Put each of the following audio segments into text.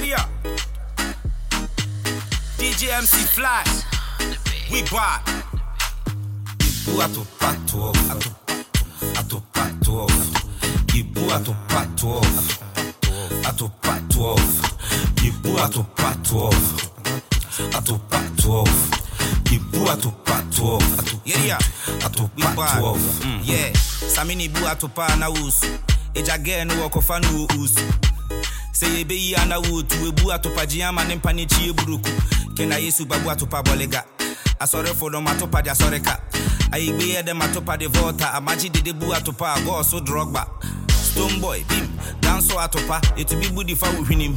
Area. DJ MC Fly. We bought. Ibu ato pato off. Ato, ato pato off. Ibu ato pato off. Ato pato off. Ibu ato pato off. Ato pato off. Ibu ato pato off. Ato, yeah, yeah. Ato pato off. Mm, yeah. Samini bu ato pa na usu. Eja ge no wakofa usu. Sɛ yɛbɛyi ana wotu ebu atopagye ama ne mpa ne kyi eburuku kena yesu babu atopa bɔlega asɔrefo no matopa de asɔre ka ayigbe yɛ dɛ matopa de volta. Amagye dede bu atopa a gɔɔ so drɔgba Stonebwoy bim danso atopa ɛtumi bu difa wo hwenem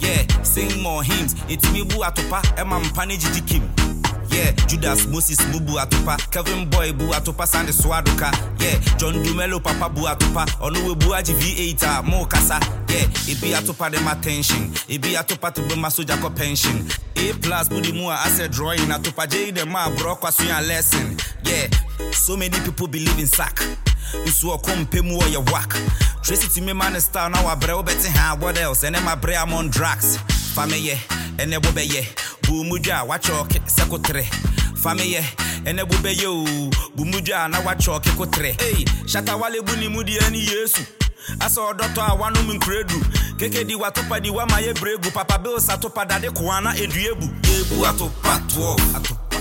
yeah sing more hymns. Ɛtumi bu atopa ɛma mpa ne gyigyi kim Yeah, Judas Moses Bubu Atupa, Kevin Boy Bu Atupa Sandy Swaduka, yeah, John Dumelo Papa Bu Atupa, Onuwe Bu Aji V8 ah, Mo Kasa, yeah, Ibi Atupa dem attention, Ibi Atupa to be Masoja ko pension. A plus Budi Mua asset drawing. Atupa J dem ma bro kwasuya lesson, yeah. So many people believe in sack. nso ɔkɔ mpɛ mu ɔyɛ wak tracy tumi ma ne style na wabrɛ wobɛte ha what else? Ɛnɛ mabrɛ am on drugs. Fa meyɛ ɛnɛ wobɛyɛ buu mu dwa a wakyɔɔke sɛ kotere fa meyɛ ɛnɛ wobɛyɛ o bu mu dwa a na wakyɔɔke kotere ei Shatta Wale bu ne mu deɛ ne yesu. Asɛ ɔdɔtɔ a wanom nkuredu kekedi watopa di wama yɛ bregu. Papa bills atopa dade koa na edue bu yɛbu atopa 12 atopa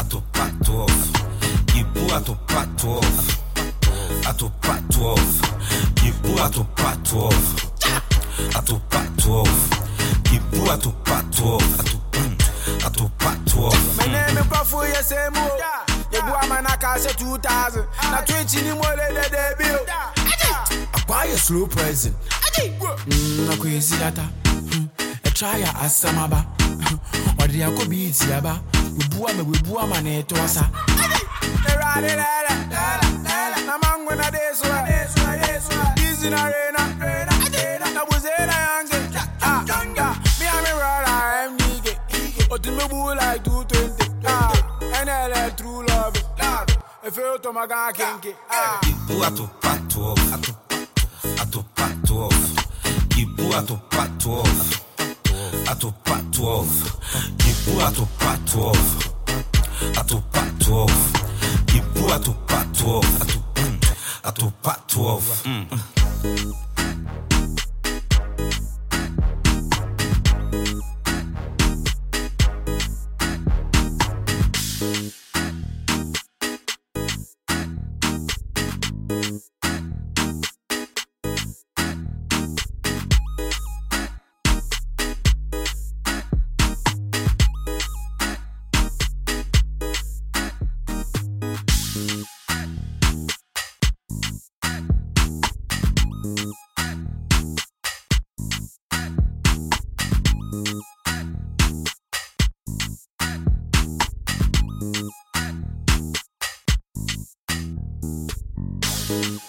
atopa 12 yɛbu atopa 12 atopa 12 Ibu atopa 12 Atopa 12 Ibu atopa 12 Atopa Atopa 12 My name is Bafu Yesemo. The boy man I can say 2000. Na Twitch ni mo le le debut. Acquire slow present. Mm, na kwezi data. Mm, a try a asamaba. Ɔde mm, akɔ biiti aba webua ma webua ma na ɛtɔ sa Erade lele, love. If you to my gang kinky, ah. Ibu atopa 12 Atopa Atopa 12 Ibu atopa 12 Atopa 12 Ibu atopa 12 Atopa 12 Ibu atopa 12 Atopa Atopa 12 Mm. Thank